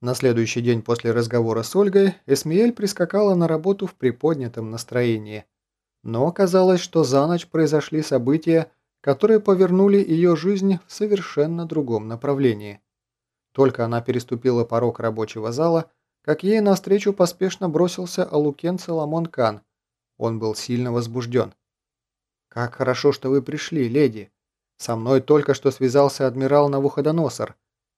На следующий день после разговора с Ольгой Эсмиэль прискакала на работу в приподнятом настроении. Но оказалось, что за ночь произошли события, которые повернули ее жизнь в совершенно другом направлении. Только она переступила порог рабочего зала, как ей навстречу поспешно бросился Алукен Соломон Кан. Он был сильно возбужден. «Как хорошо, что вы пришли, леди. Со мной только что связался адмирал Навуходоносор.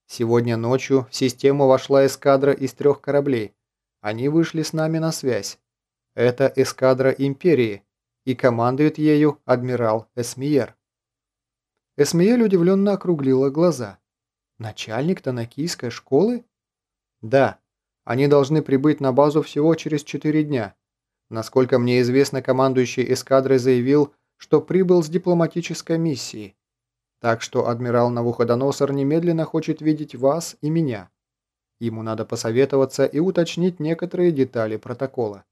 Сегодня ночью в систему вошла эскадра из трех кораблей. Они вышли с нами на связь. Это эскадра Империи, и командует ею адмирал Эсмиер. Эсмиель удивленно округлила глаза. «Начальник Танакийской школы?» «Да. Они должны прибыть на базу всего через четыре дня. Насколько мне известно, командующий эскадрой заявил, что прибыл с дипломатической миссией. Так что адмирал Навуходоносор немедленно хочет видеть вас и меня. Ему надо посоветоваться и уточнить некоторые детали протокола.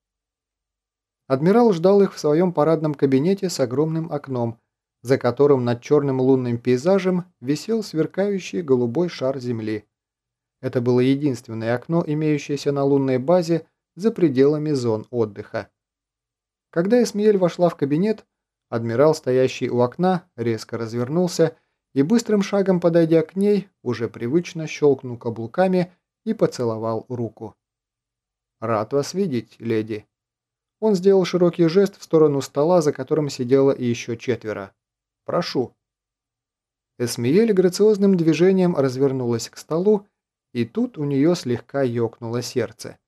Адмирал ждал их в своем парадном кабинете с огромным окном, за которым над черным лунным пейзажем висел сверкающий голубой шар Земли. Это было единственное окно, имеющееся на лунной базе за пределами зон отдыха. Когда Эсмиэль вошла в кабинет, Адмирал, стоящий у окна, резко развернулся и быстрым шагом подойдя к ней, уже привычно щелкнул каблуками и поцеловал руку. «Рад вас видеть, леди». Он сделал широкий жест в сторону стола, за которым сидело еще четверо. «Прошу». Эсмиель грациозным движением развернулась к столу, и тут у нее слегка ёкнуло сердце.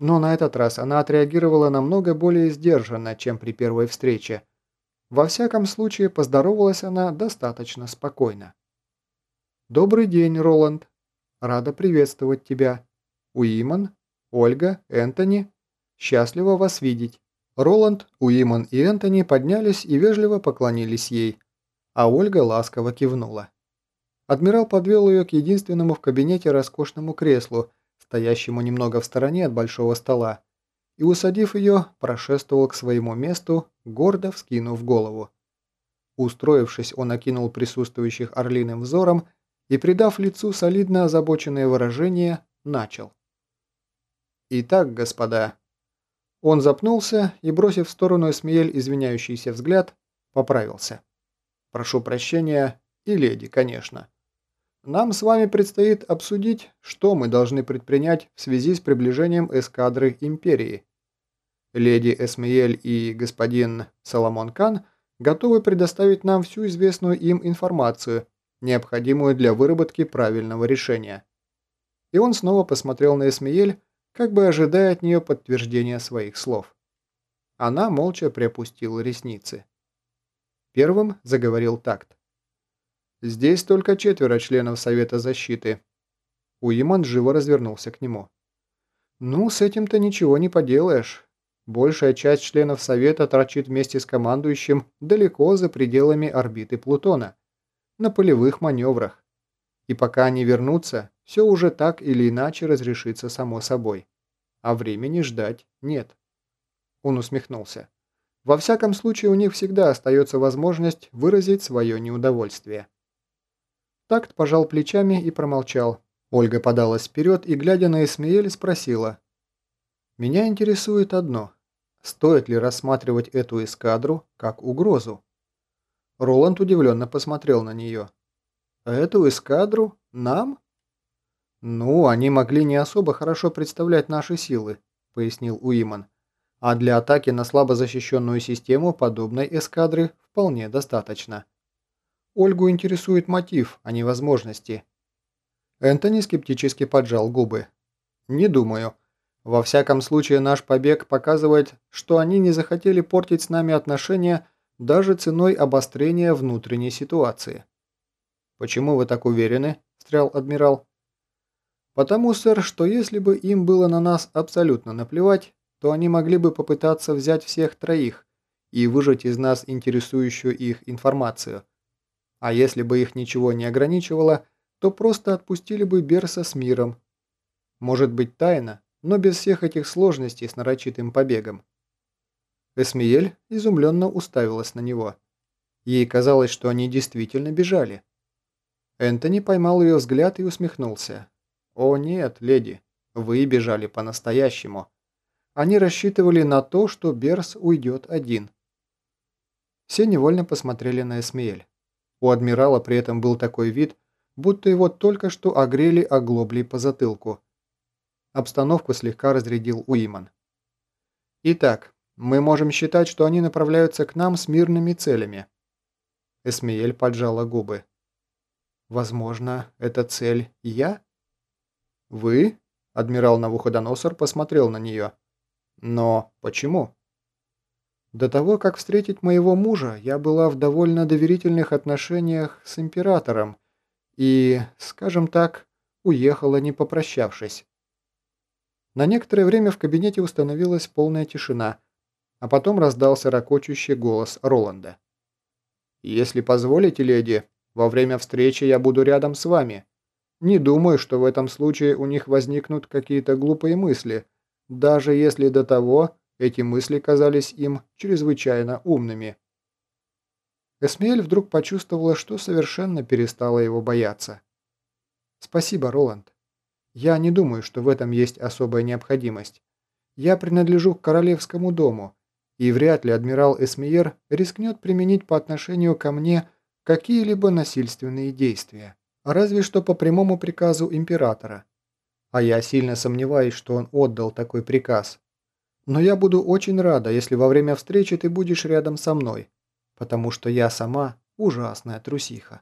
Но на этот раз она отреагировала намного более сдержанно, чем при первой встрече, во всяком случае, поздоровалась она достаточно спокойно. «Добрый день, Роланд. Рада приветствовать тебя. Уиман, Ольга, Энтони. Счастливо вас видеть». Роланд, Уиман и Энтони поднялись и вежливо поклонились ей, а Ольга ласково кивнула. Адмирал подвел ее к единственному в кабинете роскошному креслу, стоящему немного в стороне от большого стола, и, усадив ее, прошествовал к своему месту, гордо вскинув голову. Устроившись, он окинул присутствующих орлиным взором и, придав лицу солидно озабоченное выражение, начал. «Итак, господа...» Он запнулся и, бросив в сторону Эсмиель извиняющийся взгляд, поправился. «Прошу прощения, и леди, конечно. Нам с вами предстоит обсудить, что мы должны предпринять в связи с приближением эскадры Империи. Леди Эсмиель и господин Соломон Кан готовы предоставить нам всю известную им информацию, необходимую для выработки правильного решения. И он снова посмотрел на Эсмиель, как бы ожидая от нее подтверждения своих слов. Она молча приопустила ресницы. Первым заговорил такт. «Здесь только четверо членов Совета защиты». Уиман живо развернулся к нему. «Ну, с этим-то ничего не поделаешь. Большая часть членов Совета торчит вместе с командующим далеко за пределами орбиты Плутона, на полевых маневрах. И пока они вернутся, все уже так или иначе разрешится само собой. А времени ждать нет. Он усмехнулся. Во всяком случае, у них всегда остается возможность выразить свое неудовольствие. Такт пожал плечами и промолчал. Ольга подалась вперед и, глядя на Эсмеэль, спросила. «Меня интересует одно. Стоит ли рассматривать эту эскадру как угрозу? Роланд удивленно посмотрел на нее. «Эту эскадру? Нам?» «Ну, они могли не особо хорошо представлять наши силы», — пояснил Уиман. «А для атаки на слабо защищенную систему подобной эскадры вполне достаточно. Ольгу интересует мотив, а не возможности». Энтони скептически поджал губы. «Не думаю. Во всяком случае, наш побег показывает, что они не захотели портить с нами отношения даже ценой обострения внутренней ситуации. «Почему вы так уверены?» – встрял адмирал. «Потому, сэр, что если бы им было на нас абсолютно наплевать, то они могли бы попытаться взять всех троих и выжать из нас интересующую их информацию. А если бы их ничего не ограничивало, то просто отпустили бы Берса с миром. Может быть, тайна, но без всех этих сложностей с нарочитым побегом. Эсмиель изумленно уставилась на него. Ей казалось, что они действительно бежали. Энтони поймал ее взгляд и усмехнулся. «О нет, леди, вы бежали по-настоящему. Они рассчитывали на то, что Берс уйдет один». Все невольно посмотрели на Эсмиэль. У адмирала при этом был такой вид, будто его только что огрели оглоблей по затылку. Обстановку слегка разрядил Уиман. «Итак, мы можем считать, что они направляются к нам с мирными целями». Эсмиэль поджала губы. «Возможно, эта цель я?» «Вы?» – адмирал Навуходоносор посмотрел на нее. «Но почему?» До того, как встретить моего мужа, я была в довольно доверительных отношениях с императором и, скажем так, уехала не попрощавшись. На некоторое время в кабинете установилась полная тишина, а потом раздался ракочущий голос Роланда. «Если позволите, леди, во время встречи я буду рядом с вами. Не думаю, что в этом случае у них возникнут какие-то глупые мысли, даже если до того эти мысли казались им чрезвычайно умными. Эсмеэль вдруг почувствовала, что совершенно перестала его бояться. «Спасибо, Роланд. Я не думаю, что в этом есть особая необходимость. Я принадлежу к королевскому дому, и вряд ли адмирал Эсмеер рискнет применить по отношению ко мне какие-либо насильственные действия, разве что по прямому приказу императора. А я сильно сомневаюсь, что он отдал такой приказ. Но я буду очень рада, если во время встречи ты будешь рядом со мной, потому что я сама ужасная трусиха.